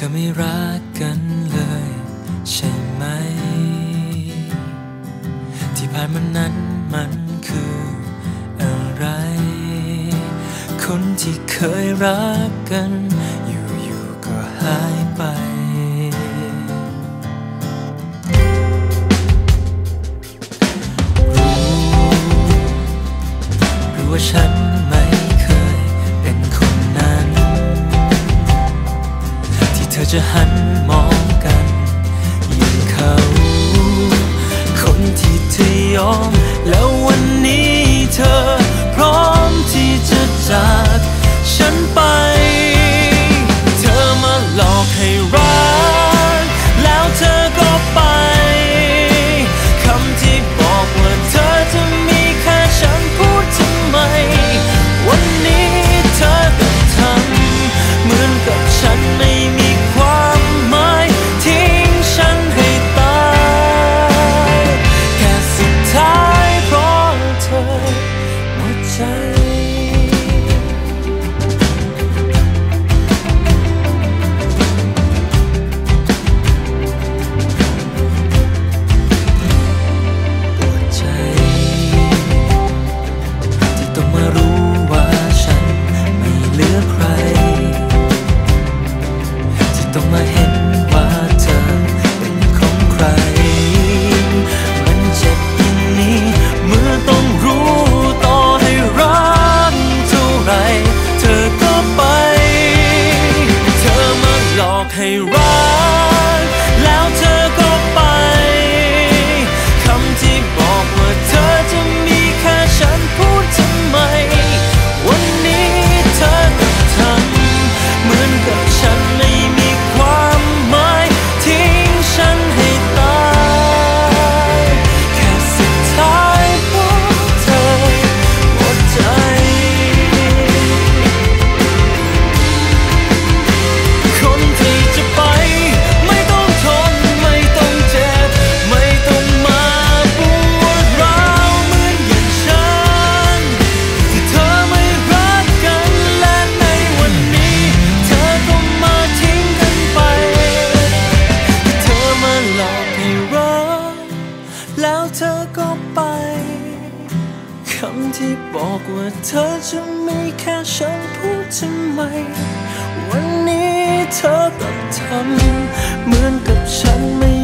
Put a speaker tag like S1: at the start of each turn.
S1: ธอไม่รักกันเลย ใช่ไหม ที่ผ่านมานั้นมันคืออะไร คนที่เคยรักกัน อยู่ๆก็หายไป รู้รู้ว่าฉัน จะหันมองกันอย่างเขา คนที่เธอยอม เธอจะไม่แค่ฉันพูดทำไม วันนี้เธอต้องทำเหมือนกับฉันไม่